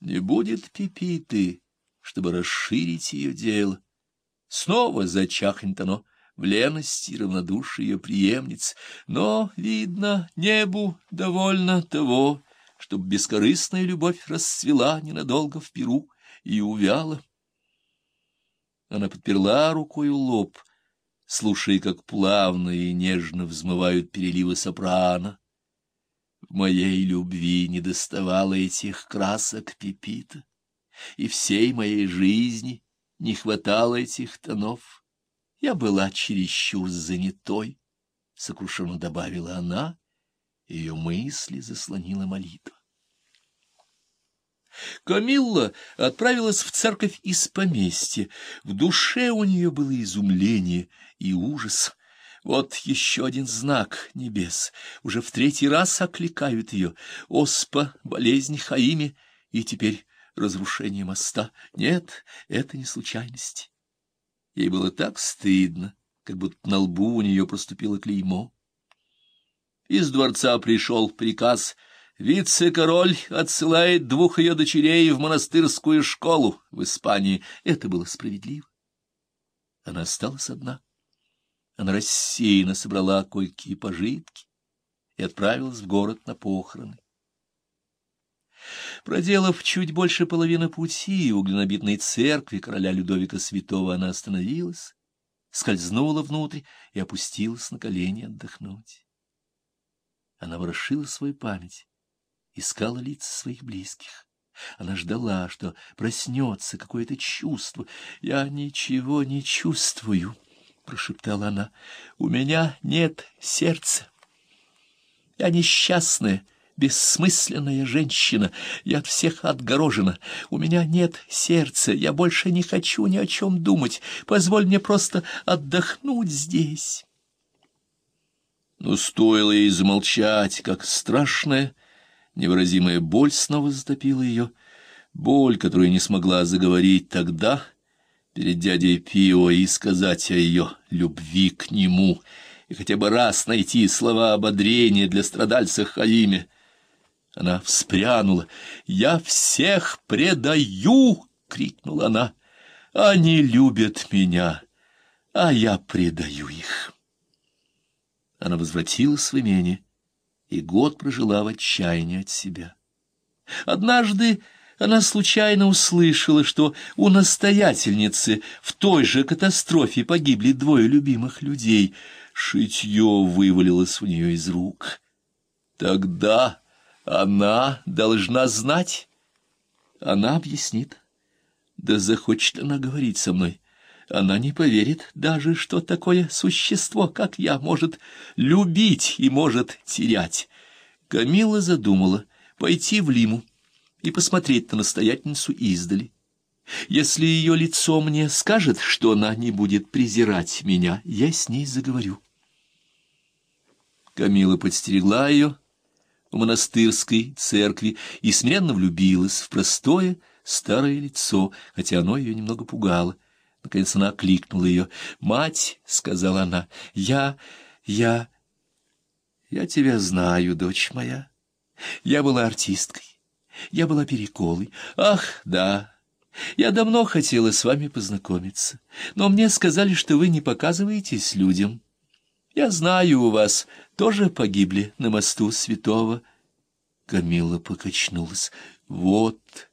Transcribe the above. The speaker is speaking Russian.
Не будет пипиты, чтобы расширить ее дело. Снова зачахнет оно в лености и равнодушии ее преемниц, но, видно, небу довольно того, чтобы бескорыстная любовь расцвела ненадолго в перу и увяла. Она подперла рукою лоб, слушая, как плавно и нежно взмывают переливы сопрано. Моей любви не доставало этих красок пепита, и всей моей жизни не хватало этих тонов. Я была чересчур занятой, — сокрушенно добавила она, ее мысли заслонила молитва. Камилла отправилась в церковь из поместья. В душе у нее было изумление и ужас. Вот еще один знак небес. Уже в третий раз окликают ее. Оспа, болезнь Хаиме и теперь разрушение моста. Нет, это не случайность. Ей было так стыдно, как будто на лбу у нее проступило клеймо. Из дворца пришел приказ — Вице-король отсылает двух ее дочерей в монастырскую школу в Испании. Это было справедливо. Она осталась одна. Она рассеянно собрала кое-какие пожитки и отправилась в город на похороны. Проделав чуть больше половины пути у глинобитной церкви короля Людовика Святого, она остановилась, скользнула внутрь и опустилась на колени отдохнуть. Она ворошила свою память искала лица своих близких. Она ждала, что проснется какое-то чувство. «Я ничего не чувствую», — прошептала она. «У меня нет сердца. Я несчастная, бессмысленная женщина. Я от всех отгорожена. У меня нет сердца. Я больше не хочу ни о чем думать. Позволь мне просто отдохнуть здесь». Но стоило ей замолчать, как страшная Невыразимая боль снова затопила ее. Боль, которую не смогла заговорить тогда перед дядей Пио и сказать о ее любви к нему, и хотя бы раз найти слова ободрения для страдальца Хаиме. Она вспрянула. «Я всех предаю!» — крикнула она. «Они любят меня, а я предаю их». Она возвратилась в имение и год прожила в отчаянии от себя. Однажды она случайно услышала, что у настоятельницы в той же катастрофе погибли двое любимых людей. Шитье вывалилось у нее из рук. Тогда она должна знать. Она объяснит. Да захочет она говорить со мной. Она не поверит даже, что такое существо, как я, может любить и может терять. Камила задумала пойти в Лиму и посмотреть на настоятельницу издали. Если ее лицо мне скажет, что она не будет презирать меня, я с ней заговорю. Камила подстерегла ее в монастырской церкви и смиренно влюбилась в простое старое лицо, хотя оно ее немного пугало. Наконец она окликнула ее. «Мать!» — сказала она. «Я... я... я тебя знаю, дочь моя. Я была артисткой. Я была переколой. Ах, да, я давно хотела с вами познакомиться, но мне сказали, что вы не показываетесь людям. Я знаю, у вас тоже погибли на мосту святого. Камила покачнулась. Вот